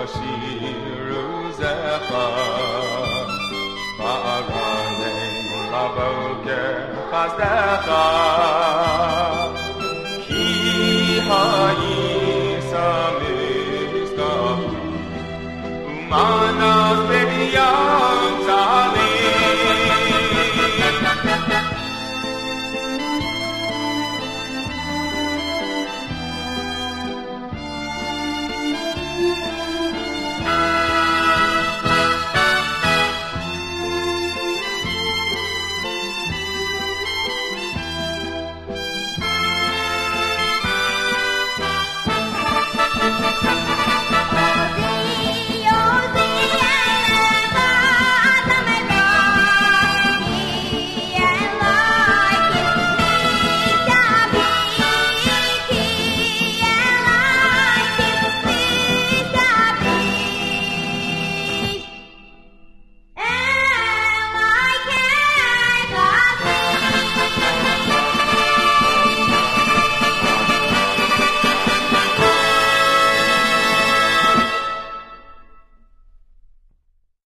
אני ישירו זכר, וארני לבוקר חסדך,